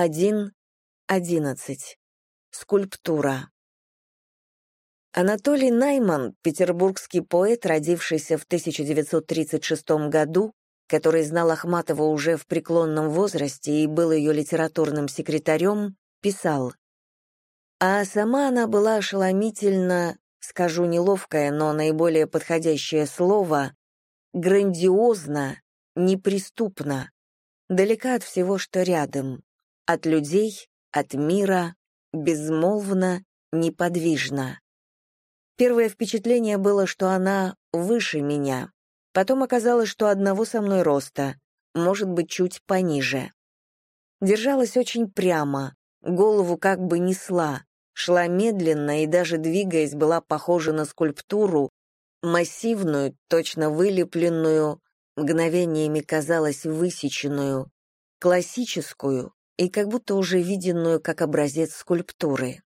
1.11. Скульптура. Анатолий Найман, петербургский поэт, родившийся в 1936 году, который знал Ахматова уже в преклонном возрасте и был ее литературным секретарем, писал «А сама она была ошеломительно, скажу неловкое, но наиболее подходящее слово, грандиозно, неприступно, далека от всего, что рядом, от людей, от мира, безмолвно, неподвижно. Первое впечатление было, что она выше меня. Потом оказалось, что одного со мной роста, может быть, чуть пониже. Держалась очень прямо, голову как бы несла, шла медленно и даже двигаясь была похожа на скульптуру, массивную, точно вылепленную, мгновениями казалась высеченную, классическую и как будто уже виденную как образец скульптуры.